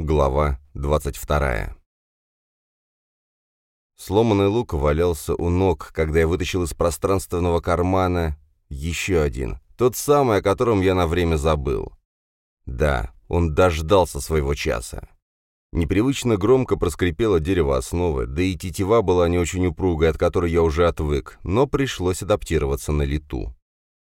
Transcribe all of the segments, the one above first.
Глава 22. Сломанный лук валялся у ног, когда я вытащил из пространственного кармана еще один, тот самый, о котором я на время забыл. Да, он дождался своего часа. Непривычно громко проскрипело дерево основы, да и тетива была не очень упругой, от которой я уже отвык, но пришлось адаптироваться на лету.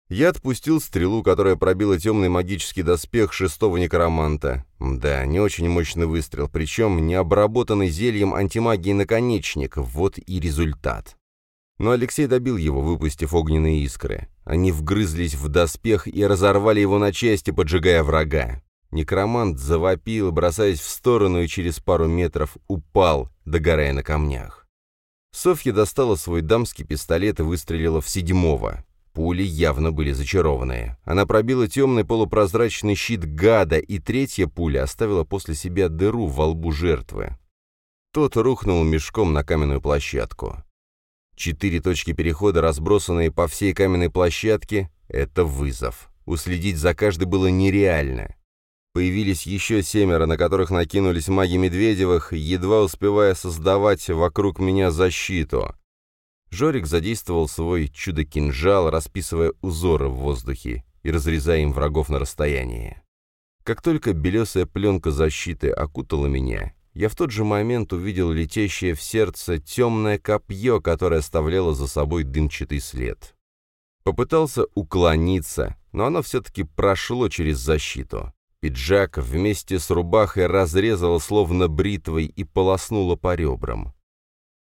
Я отпустил стрелу, которая пробила темный магический доспех шестого некроманта. Да, не очень мощный выстрел, причем не обработанный зельем антимагии наконечник. Вот и результат. Но Алексей добил его, выпустив огненные искры. Они вгрызлись в доспех и разорвали его на части, поджигая врага. Некромант завопил, бросаясь в сторону, и через пару метров упал, догорая на камнях. Софья достала свой дамский пистолет и выстрелила в седьмого. Пули явно были зачарованные. Она пробила темный полупрозрачный щит гада, и третья пуля оставила после себя дыру во лбу жертвы. Тот рухнул мешком на каменную площадку. Четыре точки перехода, разбросанные по всей каменной площадке, — это вызов. Уследить за каждой было нереально. Появились еще семеро, на которых накинулись маги Медведевых, едва успевая создавать вокруг меня защиту. Жорик задействовал свой чудо-кинжал, расписывая узоры в воздухе и разрезая им врагов на расстоянии. Как только белесая пленка защиты окутала меня, я в тот же момент увидел летящее в сердце темное копье, которое оставляло за собой дымчатый след. Попытался уклониться, но оно все-таки прошло через защиту. Пиджак вместе с рубахой разрезало словно бритвой и полоснуло по ребрам.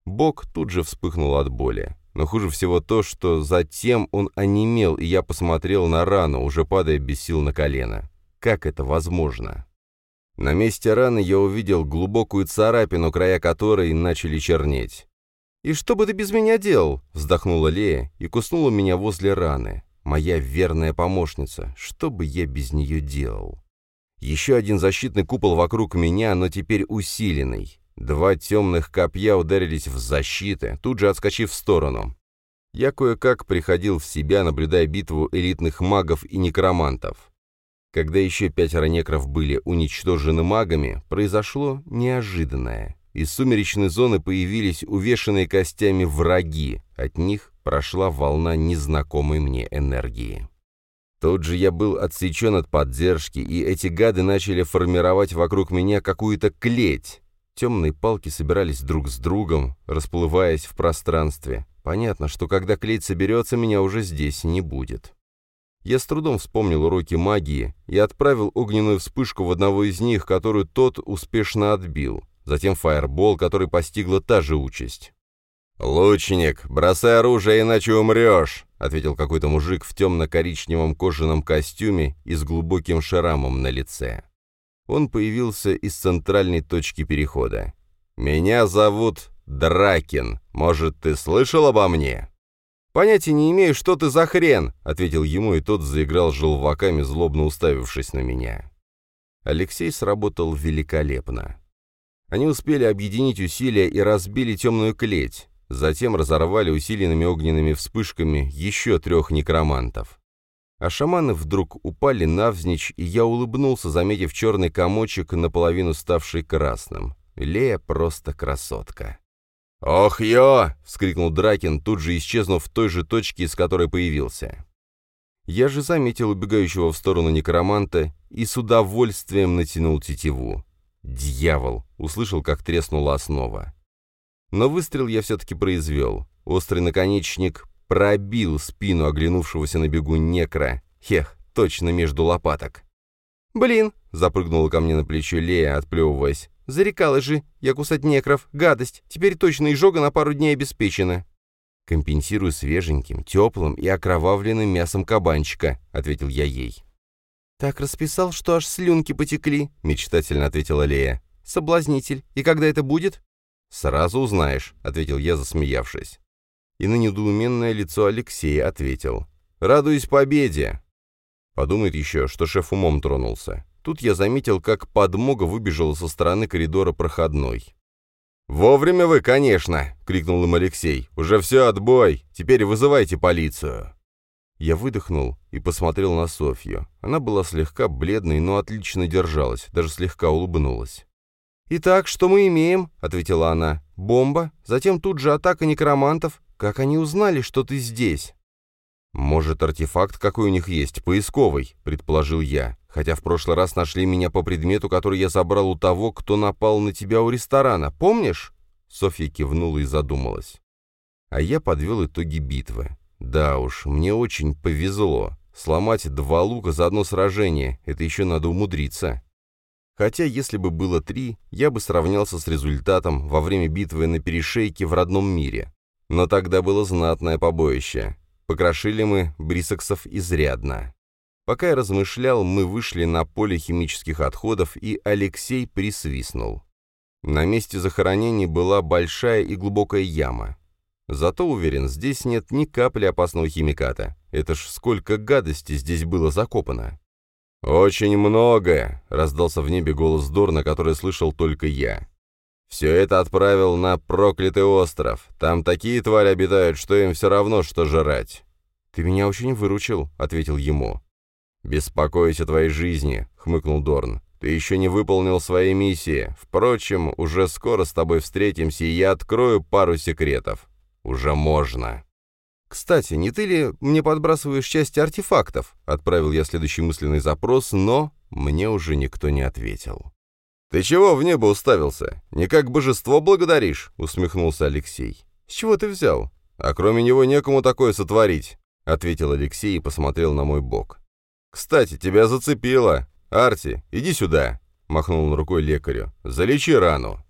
Бок тут же вспыхнул от боли. Но хуже всего то, что затем он онемел, и я посмотрел на рану, уже падая без сил на колено. Как это возможно? На месте раны я увидел глубокую царапину, края которой начали чернеть. «И что бы ты без меня делал?» — вздохнула Лея и куснула меня возле раны. Моя верная помощница. Что бы я без нее делал? Еще один защитный купол вокруг меня, но теперь усиленный. Два темных копья ударились в защиты, тут же отскочив в сторону. Я кое-как приходил в себя, наблюдая битву элитных магов и некромантов. Когда еще пятеро некров были уничтожены магами, произошло неожиданное. Из сумеречной зоны появились увешанные костями враги, от них прошла волна незнакомой мне энергии. Тут же я был отсечен от поддержки, и эти гады начали формировать вокруг меня какую-то клеть. Темные палки собирались друг с другом, расплываясь в пространстве. Понятно, что когда клеть соберется, меня уже здесь не будет. Я с трудом вспомнил уроки магии и отправил огненную вспышку в одного из них, которую тот успешно отбил. Затем фаербол, который постигла та же участь. «Лучник, бросай оружие, иначе умрешь», — ответил какой-то мужик в темно-коричневом кожаном костюме и с глубоким шрамом на лице. Он появился из центральной точки перехода. «Меня зовут Дракин. Может, ты слышал обо мне?» «Понятия не имею, что ты за хрен», — ответил ему, и тот заиграл желваками, злобно уставившись на меня. Алексей сработал великолепно. Они успели объединить усилия и разбили темную клеть, затем разорвали усиленными огненными вспышками еще трех некромантов. А шаманы вдруг упали навзничь, и я улыбнулся, заметив черный комочек, наполовину ставший красным. Лея просто красотка. «Ох, ё!» — вскрикнул Дракин, тут же исчезнув в той же точке, из которой появился. Я же заметил убегающего в сторону некроманта и с удовольствием натянул тетиву. «Дьявол!» — услышал, как треснула основа. Но выстрел я все-таки произвел. Острый наконечник пробил спину оглянувшегося на бегу некра. Хех, точно между лопаток. «Блин!» — запрыгнула ко мне на плечо Лея, отплевываясь. «Зарекала же! Я кусать некров! Гадость! Теперь точно изжога на пару дней обеспечена!» «Компенсирую свеженьким, теплым и окровавленным мясом кабанчика», — ответил я ей. «Так расписал, что аж слюнки потекли», — мечтательно ответила Лея. «Соблазнитель. И когда это будет?» «Сразу узнаешь», — ответил я, засмеявшись и на недоуменное лицо Алексея ответил. «Радуюсь победе!» Подумает еще, что шеф умом тронулся. Тут я заметил, как подмога выбежала со стороны коридора проходной. «Вовремя вы, конечно!» — крикнул им Алексей. «Уже все, отбой! Теперь вызывайте полицию!» Я выдохнул и посмотрел на Софью. Она была слегка бледной, но отлично держалась, даже слегка улыбнулась. «Итак, что мы имеем?» — ответила она. «Бомба, затем тут же атака некромантов. Как они узнали, что ты здесь?» «Может, артефакт какой у них есть, поисковый», — предположил я, хотя в прошлый раз нашли меня по предмету, который я забрал у того, кто напал на тебя у ресторана, помнишь?» Софья кивнула и задумалась. А я подвел итоги битвы. Да уж, мне очень повезло. Сломать два лука за одно сражение — это еще надо умудриться. Хотя, если бы было три, я бы сравнялся с результатом во время битвы на перешейке в родном мире. Но тогда было знатное побоище. Покрошили мы брисоксов изрядно. Пока я размышлял, мы вышли на поле химических отходов, и Алексей присвистнул. На месте захоронений была большая и глубокая яма. Зато, уверен, здесь нет ни капли опасного химиката. Это ж сколько гадости здесь было закопано. «Очень многое», — раздался в небе голос Дорна, который слышал только я. «Все это отправил на проклятый остров. Там такие твари обитают, что им все равно, что жрать». «Ты меня очень выручил», — ответил ему. «Беспокоюсь о твоей жизни», — хмыкнул Дорн. «Ты еще не выполнил своей миссии. Впрочем, уже скоро с тобой встретимся, и я открою пару секретов. Уже можно. «Кстати, не ты ли мне подбрасываешь части артефактов?» Отправил я следующий мысленный запрос, но мне уже никто не ответил. «Ты чего в небо уставился? Не как божество благодаришь?» — усмехнулся Алексей. «С чего ты взял?» «А кроме него некому такое сотворить», — ответил Алексей и посмотрел на мой бок. «Кстати, тебя зацепило. Арти, иди сюда», — махнул он рукой лекарю. «Залечи рану».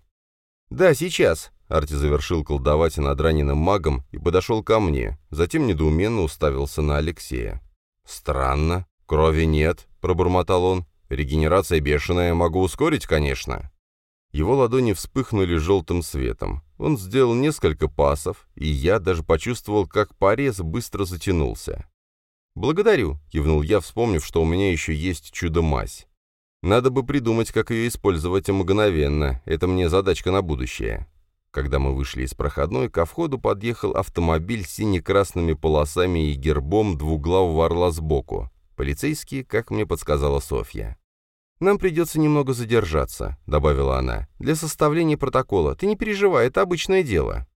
«Да, сейчас», Арти завершил колдовать над раненым магом и подошел ко мне, затем недоуменно уставился на Алексея. «Странно. Крови нет», — пробормотал он. «Регенерация бешеная. Могу ускорить, конечно». Его ладони вспыхнули желтым светом. Он сделал несколько пасов, и я даже почувствовал, как порез быстро затянулся. «Благодарю», — кивнул я, вспомнив, что у меня еще есть чудо-мазь. «Надо бы придумать, как ее использовать мгновенно. Это мне задачка на будущее». Когда мы вышли из проходной, ко входу подъехал автомобиль с сине-красными полосами и гербом двуглавого орла сбоку. Полицейские, как мне подсказала Софья. «Нам придется немного задержаться», — добавила она, — «для составления протокола. Ты не переживай, это обычное дело».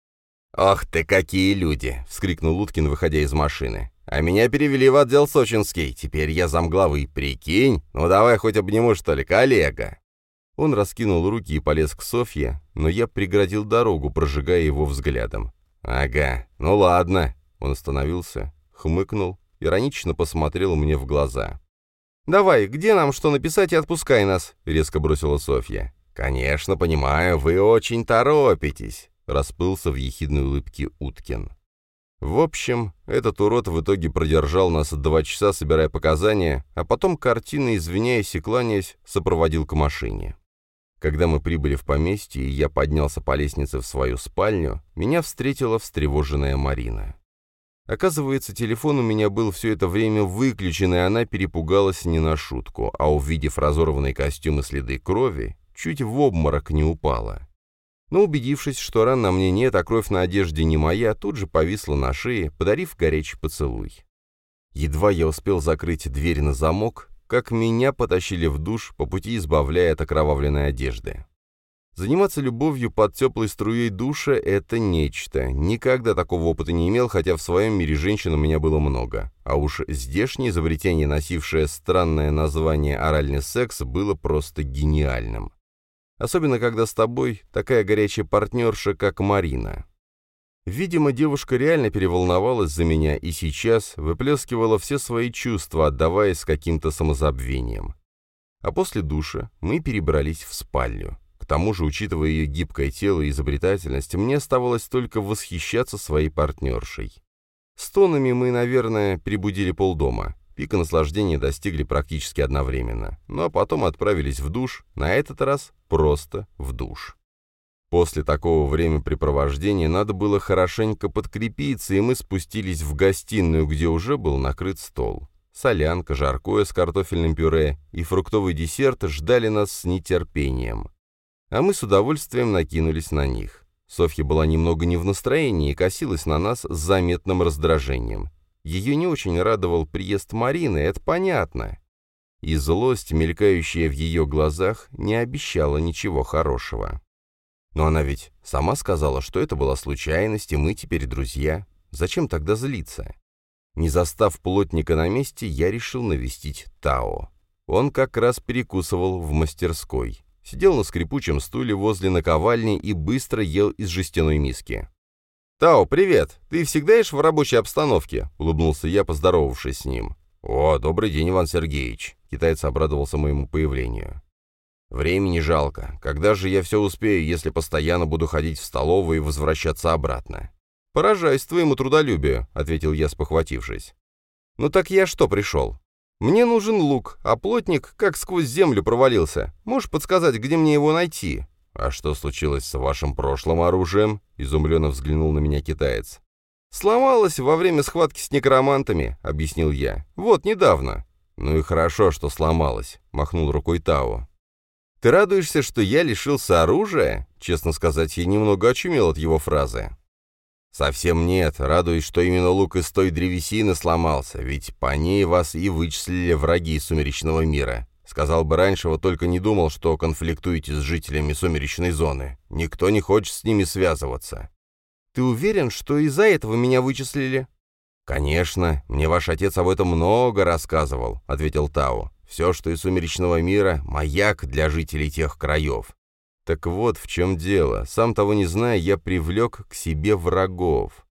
«Ох ты, какие люди!» — вскрикнул Уткин, выходя из машины. «А меня перевели в отдел сочинский. Теперь я замглавы. Прикинь? Ну давай хоть обниму, что ли, коллега!» Он раскинул руки и полез к Софье, но я преградил дорогу, прожигая его взглядом. «Ага, ну ладно». Он остановился, хмыкнул, иронично посмотрел мне в глаза. «Давай, где нам что написать и отпускай нас?» — резко бросила Софья. «Конечно, понимаю, вы очень торопитесь», — расплылся в ехидной улыбке Уткин. В общем, этот урод в итоге продержал нас два часа, собирая показания, а потом, картинно извиняясь и кланяясь, сопроводил к машине. Когда мы прибыли в поместье, и я поднялся по лестнице в свою спальню, меня встретила встревоженная Марина. Оказывается, телефон у меня был все это время выключен, и она перепугалась не на шутку, а увидев разорванный костюм и следы крови, чуть в обморок не упала. Но убедившись, что ран на мне нет, а кровь на одежде не моя, тут же повисла на шее, подарив горячий поцелуй. Едва я успел закрыть дверь на замок, как меня потащили в душ, по пути избавляя от окровавленной одежды. Заниматься любовью под теплой струей душа — это нечто. Никогда такого опыта не имел, хотя в своем мире женщин у меня было много. А уж здешнее изобретение, носившее странное название «оральный секс», было просто гениальным. Особенно, когда с тобой такая горячая партнерша, как Марина. Видимо, девушка реально переволновалась за меня и сейчас выплескивала все свои чувства, отдаваясь каким-то самозабвением. А после душа мы перебрались в спальню. Тому же, учитывая ее гибкое тело и изобретательность, мне оставалось только восхищаться своей партнершей. С тонами мы, наверное, прибудили полдома. Пика наслаждения достигли практически одновременно. Ну а потом отправились в душ, на этот раз просто в душ. После такого времяпрепровождения надо было хорошенько подкрепиться, и мы спустились в гостиную, где уже был накрыт стол. Солянка, жаркое с картофельным пюре и фруктовый десерт ждали нас с нетерпением. А мы с удовольствием накинулись на них. Софья была немного не в настроении и косилась на нас с заметным раздражением. Ее не очень радовал приезд Марины, это понятно. и злость, мелькающая в ее глазах, не обещала ничего хорошего. Но она ведь сама сказала, что это была случайность, и мы теперь друзья. Зачем тогда злиться? Не застав плотника на месте, я решил навестить Тао. Он как раз перекусывал в мастерской. Сидел на скрипучем стуле возле наковальни и быстро ел из жестяной миски. «Тао, привет! Ты всегда ешь в рабочей обстановке?» — улыбнулся я, поздоровавшись с ним. «О, добрый день, Иван Сергеевич!» — китаец обрадовался моему появлению. «Времени жалко. Когда же я все успею, если постоянно буду ходить в столовую и возвращаться обратно?» «Поражаюсь твоему трудолюбию», — ответил я, спохватившись. «Ну так я что пришел? Мне нужен лук, а плотник как сквозь землю провалился. Можешь подсказать, где мне его найти?» «А что случилось с вашим прошлым оружием?» — изумленно взглянул на меня китаец. «Сломалось во время схватки с некромантами», — объяснил я. «Вот, недавно». «Ну и хорошо, что сломалось», — махнул рукой Тао. «Ты радуешься, что я лишился оружия?» Честно сказать, я немного очумел от его фразы. «Совсем нет. Радуюсь, что именно лук из той древесины сломался, ведь по ней вас и вычислили враги сумеречного мира. Сказал бы раньше, вот только не думал, что конфликтуете с жителями сумеречной зоны. Никто не хочет с ними связываться». «Ты уверен, что из-за этого меня вычислили?» «Конечно. Мне ваш отец об этом много рассказывал», — ответил Тао. Все, что из сумеречного мира, маяк для жителей тех краев. Так вот в чем дело. Сам того не зная, я привлек к себе врагов.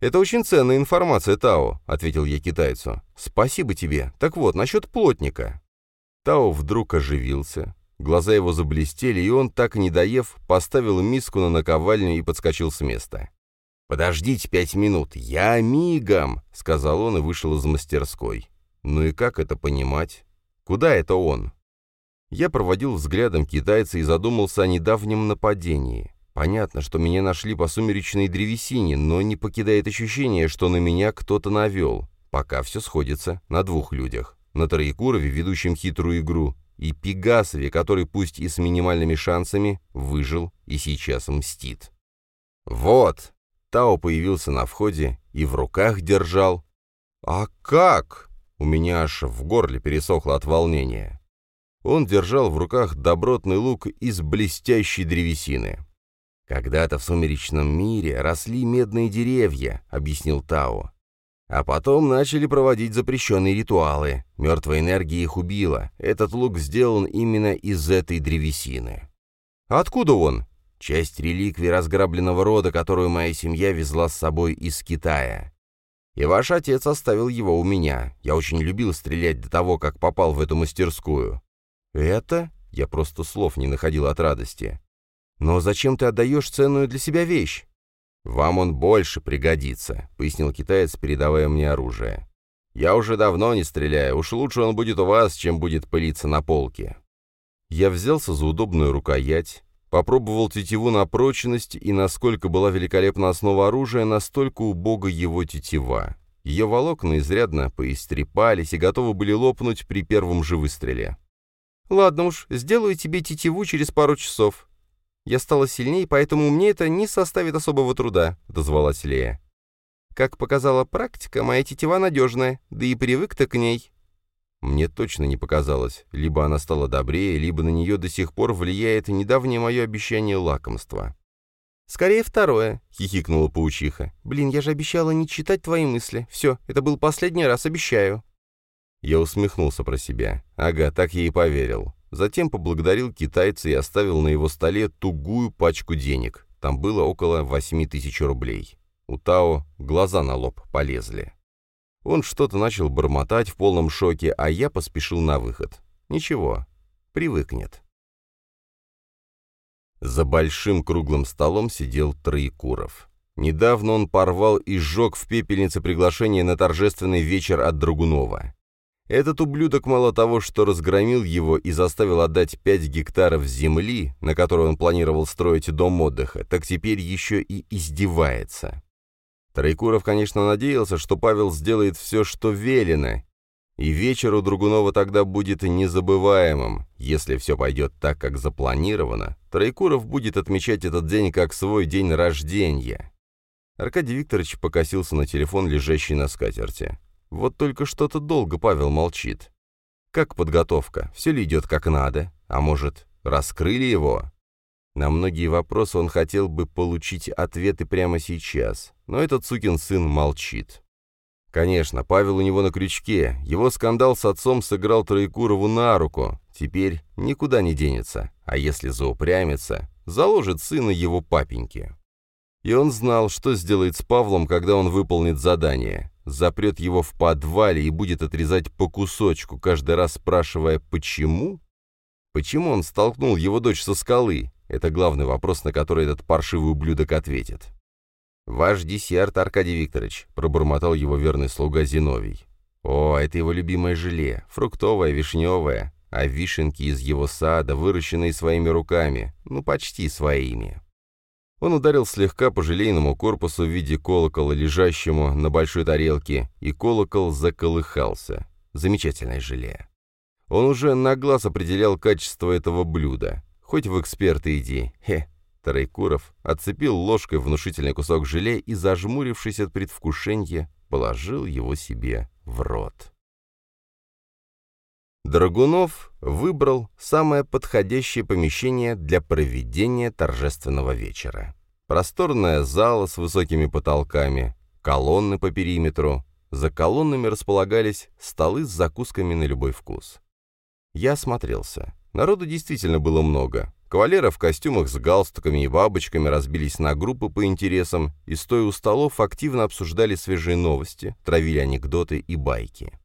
«Это очень ценная информация, Тао», — ответил я китайцу. «Спасибо тебе. Так вот, насчет плотника». Тао вдруг оживился. Глаза его заблестели, и он, так и не доев, поставил миску на наковальню и подскочил с места. «Подождите пять минут, я мигом», — сказал он и вышел из мастерской. «Ну и как это понимать?» Куда это он? Я проводил взглядом китайца и задумался о недавнем нападении. Понятно, что меня нашли по сумеречной древесине, но не покидает ощущение, что на меня кто-то навел. Пока все сходится на двух людях. На Троекурове, ведущем хитрую игру, и Пегасове, который пусть и с минимальными шансами, выжил и сейчас мстит. «Вот!» Тао появился на входе и в руках держал. «А как?» У меня аж в горле пересохло от волнения. Он держал в руках добротный лук из блестящей древесины. «Когда-то в сумеречном мире росли медные деревья», — объяснил Тао. «А потом начали проводить запрещенные ритуалы. Мертвая энергия их убила. Этот лук сделан именно из этой древесины». «Откуда он?» «Часть реликвий разграбленного рода, которую моя семья везла с собой из Китая. И ваш отец оставил его у меня. Я очень любил стрелять до того, как попал в эту мастерскую». «Это?» Я просто слов не находил от радости. «Но зачем ты отдаешь ценную для себя вещь?» «Вам он больше пригодится», — пояснил китаец, передавая мне оружие. «Я уже давно не стреляю. Уж лучше он будет у вас, чем будет пылиться на полке». Я взялся за удобную рукоять, Попробовал тетиву на прочность, и насколько была великолепна основа оружия, настолько убога его тетива. Ее волокна изрядно поистрепались и готовы были лопнуть при первом же выстреле. «Ладно уж, сделаю тебе тетиву через пару часов. Я стала сильнее, поэтому мне это не составит особого труда», — дозвалась Лея. «Как показала практика, моя тетива надежная, да и привык-то к ней. Мне точно не показалось. Либо она стала добрее, либо на нее до сих пор влияет недавнее мое обещание лакомства. «Скорее второе», — хихикнула паучиха. «Блин, я же обещала не читать твои мысли. Все, это был последний раз, обещаю». Я усмехнулся про себя. Ага, так я и поверил. Затем поблагодарил китайца и оставил на его столе тугую пачку денег. Там было около восьми тысяч рублей. У Тао глаза на лоб полезли. Он что-то начал бормотать в полном шоке, а я поспешил на выход. Ничего, привыкнет. За большим круглым столом сидел Троекуров. Недавно он порвал и сжег в пепельнице приглашение на торжественный вечер от Драгунова. Этот ублюдок мало того, что разгромил его и заставил отдать 5 гектаров земли, на которой он планировал строить дом отдыха, так теперь еще и издевается. Троекуров, конечно, надеялся, что Павел сделает все, что велено, и вечер у Другунова тогда будет незабываемым. Если все пойдет так, как запланировано, Троекуров будет отмечать этот день как свой день рождения. Аркадий Викторович покосился на телефон, лежащий на скатерти. Вот только что-то долго Павел молчит. Как подготовка? Все ли идет как надо? А может, раскрыли его? На многие вопросы он хотел бы получить ответы прямо сейчас, но этот сукин сын молчит. Конечно, Павел у него на крючке, его скандал с отцом сыграл Троекурову на руку, теперь никуда не денется, а если заупрямится, заложит сына его папеньки. И он знал, что сделает с Павлом, когда он выполнит задание. Запрет его в подвале и будет отрезать по кусочку, каждый раз спрашивая «почему?». Почему он столкнул его дочь со скалы? Это главный вопрос, на который этот паршивый ублюдок ответит. «Ваш десерт, Аркадий Викторович», — пробормотал его верный слуга Зиновий. «О, это его любимое желе, фруктовое, вишневое, а вишенки из его сада, выращенные своими руками, ну почти своими». Он ударил слегка по желейному корпусу в виде колокола, лежащему на большой тарелке, и колокол заколыхался. Замечательное желе. Он уже на глаз определял качество этого блюда. Хоть в эксперты иди. Хе. Тарайкуров отцепил ложкой внушительный кусок желе и, зажмурившись от предвкушения, положил его себе в рот. Драгунов выбрал самое подходящее помещение для проведения торжественного вечера. Просторная зала с высокими потолками, колонны по периметру. За колоннами располагались столы с закусками на любой вкус. Я осмотрелся. Народу действительно было много. Кавалеры в костюмах с галстуками и бабочками разбились на группы по интересам и, стоя у столов, активно обсуждали свежие новости, травили анекдоты и байки.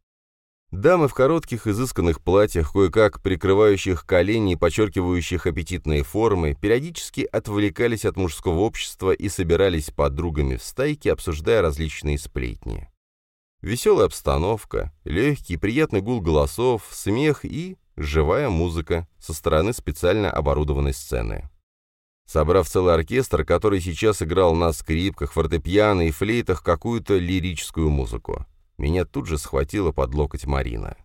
Дамы в коротких изысканных платьях, кое-как прикрывающих колени и подчеркивающих аппетитные формы, периодически отвлекались от мужского общества и собирались подругами в стайке, обсуждая различные сплетни. Веселая обстановка, легкий приятный гул голосов, смех и живая музыка со стороны специально оборудованной сцены. Собрав целый оркестр, который сейчас играл на скрипках, фортепиано и флейтах какую-то лирическую музыку. Меня тут же схватила под локоть Марина.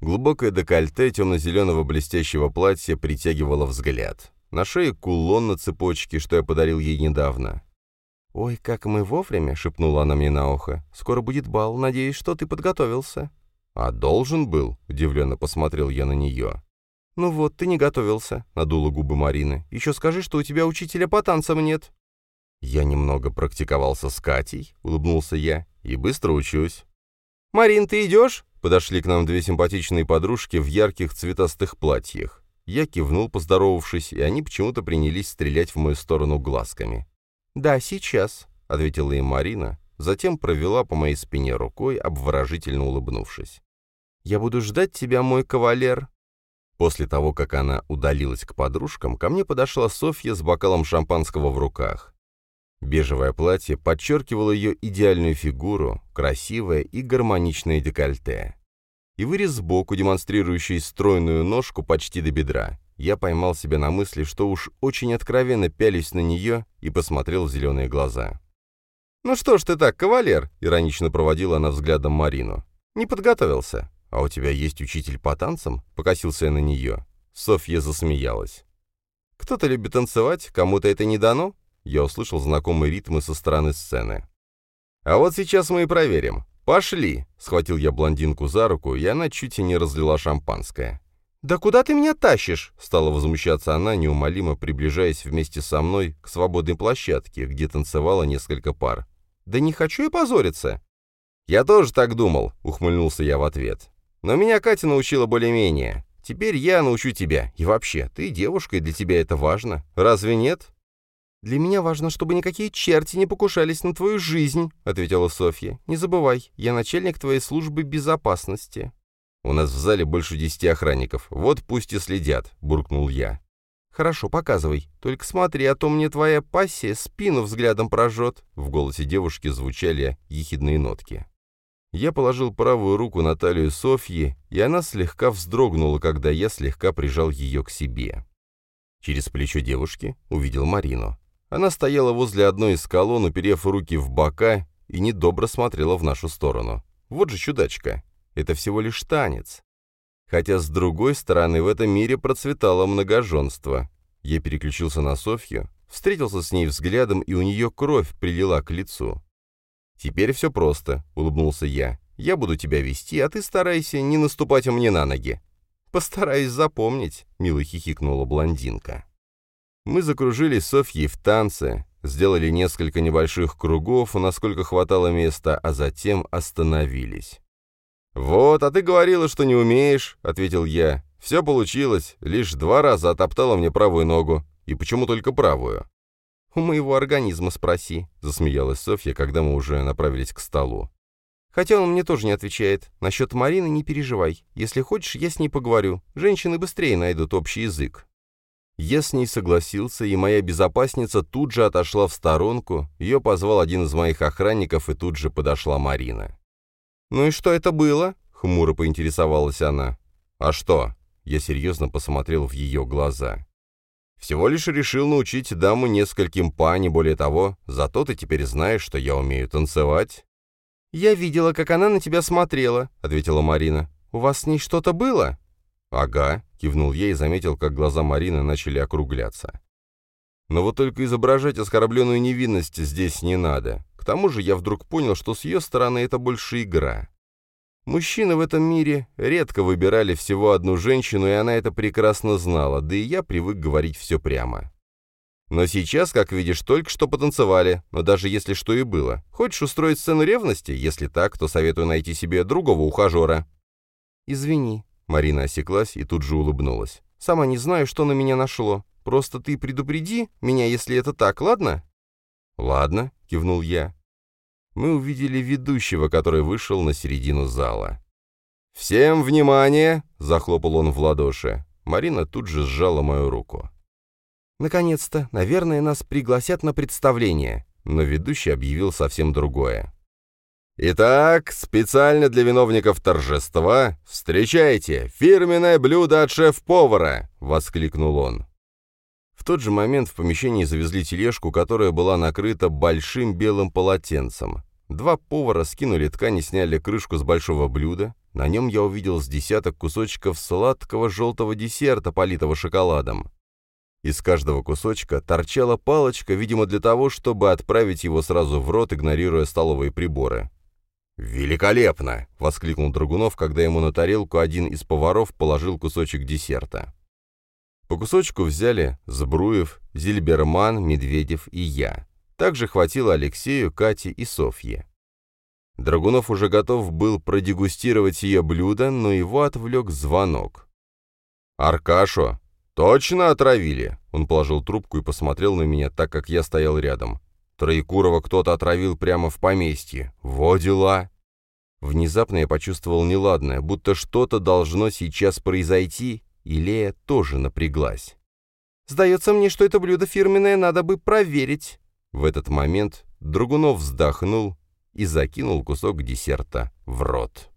Глубокое декольте темно-зеленого блестящего платья притягивало взгляд. На шее кулон на цепочке, что я подарил ей недавно. «Ой, как мы вовремя!» — шепнула она мне на ухо. «Скоро будет бал. Надеюсь, что ты подготовился». «А должен был?» — удивленно посмотрел я на нее. «Ну вот, ты не готовился», — надула губы Марины. «Еще скажи, что у тебя учителя по танцам нет». «Я немного практиковался с Катей», — улыбнулся я, — «и быстро учусь». «Марин, ты идешь?» Подошли к нам две симпатичные подружки в ярких цветастых платьях. Я кивнул, поздоровавшись, и они почему-то принялись стрелять в мою сторону глазками. «Да, сейчас», — ответила им Марина, затем провела по моей спине рукой, обворожительно улыбнувшись. «Я буду ждать тебя, мой кавалер». После того, как она удалилась к подружкам, ко мне подошла Софья с бокалом шампанского в руках. Бежевое платье подчеркивало ее идеальную фигуру, красивое и гармоничное декольте. И вырез сбоку, демонстрирующий стройную ножку почти до бедра. Я поймал себя на мысли, что уж очень откровенно пялись на нее и посмотрел в зеленые глаза. «Ну что ж ты так, кавалер?» — иронично проводила она взглядом Марину. «Не подготовился. А у тебя есть учитель по танцам?» — покосился я на нее. Софья засмеялась. «Кто-то любит танцевать, кому-то это не дано?» Я услышал знакомые ритмы со стороны сцены. «А вот сейчас мы и проверим. Пошли!» — схватил я блондинку за руку, и она чуть и не разлила шампанское. «Да куда ты меня тащишь?» — стала возмущаться она, неумолимо приближаясь вместе со мной к свободной площадке, где танцевало несколько пар. «Да не хочу я позориться!» «Я тоже так думал», — ухмыльнулся я в ответ. «Но меня Катя научила более-менее. Теперь я научу тебя. И вообще, ты девушка, и для тебя это важно. Разве нет?» «Для меня важно, чтобы никакие черти не покушались на твою жизнь», — ответила Софья. «Не забывай, я начальник твоей службы безопасности». «У нас в зале больше десяти охранников. Вот пусть и следят», — буркнул я. «Хорошо, показывай. Только смотри, а то мне твоя пассия спину взглядом прожжет». В голосе девушки звучали ехидные нотки. Я положил правую руку на талию Софьи, и она слегка вздрогнула, когда я слегка прижал ее к себе. Через плечо девушки увидел Марину. Она стояла возле одной из колонн, уперев руки в бока, и недобро смотрела в нашу сторону. Вот же чудачка. Это всего лишь танец. Хотя, с другой стороны, в этом мире процветало многоженство. Я переключился на Софью, встретился с ней взглядом, и у нее кровь прилила к лицу. «Теперь все просто», — улыбнулся я. Я буду тебя вести, а ты старайся не наступать мне на ноги». «Постараюсь запомнить», — мило хихикнула блондинка. Мы закружили Софьей в танце, сделали несколько небольших кругов, насколько хватало места, а затем остановились. «Вот, а ты говорила, что не умеешь», — ответил я. «Все получилось, лишь два раза отоптала мне правую ногу. И почему только правую?» «У моего организма спроси», — засмеялась Софья, когда мы уже направились к столу. «Хотя он мне тоже не отвечает. Насчет Марины не переживай. Если хочешь, я с ней поговорю. Женщины быстрее найдут общий язык». Я с ней согласился, и моя безопасница тут же отошла в сторонку, ее позвал один из моих охранников, и тут же подошла Марина. «Ну и что это было?» — хмуро поинтересовалась она. «А что?» — я серьезно посмотрел в ее глаза. «Всего лишь решил научить даму нескольким па, не более того, зато ты теперь знаешь, что я умею танцевать». «Я видела, как она на тебя смотрела», — ответила Марина. «У вас с ней что-то было?» «Ага», — кивнул я и заметил, как глаза Марины начали округляться. «Но вот только изображать оскорбленную невинность здесь не надо. К тому же я вдруг понял, что с ее стороны это больше игра. Мужчины в этом мире редко выбирали всего одну женщину, и она это прекрасно знала, да и я привык говорить все прямо. Но сейчас, как видишь, только что потанцевали, но даже если что и было. Хочешь устроить сцену ревности? Если так, то советую найти себе другого ухажера». «Извини», Марина осеклась и тут же улыбнулась. «Сама не знаю, что на меня нашло. Просто ты предупреди меня, если это так, ладно?» «Ладно», — кивнул я. Мы увидели ведущего, который вышел на середину зала. «Всем внимание!» — захлопал он в ладоши. Марина тут же сжала мою руку. «Наконец-то, наверное, нас пригласят на представление», но ведущий объявил совсем другое. Итак, специально для виновников торжества встречайте фирменное блюдо от шеф-повара, воскликнул он. В тот же момент в помещении завезли тележку, которая была накрыта большим белым полотенцем. Два повара скинули ткань и сняли крышку с большого блюда. На нем я увидел с десяток кусочков сладкого желтого десерта, политого шоколадом. Из каждого кусочка торчала палочка, видимо, для того, чтобы отправить его сразу в рот, игнорируя столовые приборы. «Великолепно!» — воскликнул Драгунов, когда ему на тарелку один из поваров положил кусочек десерта. По кусочку взяли Збруев, Зильберман, Медведев и я. Также хватило Алексею, Кате и Софье. Драгунов уже готов был продегустировать ее блюдо, но его отвлек звонок. «Аркашу! Точно отравили!» Он положил трубку и посмотрел на меня, так как я стоял рядом. Троекурова кто-то отравил прямо в поместье. Во дела! Внезапно я почувствовал неладное, будто что-то должно сейчас произойти, и Лея тоже напряглась. «Сдается мне, что это блюдо фирменное, надо бы проверить». В этот момент Другунов вздохнул и закинул кусок десерта в рот.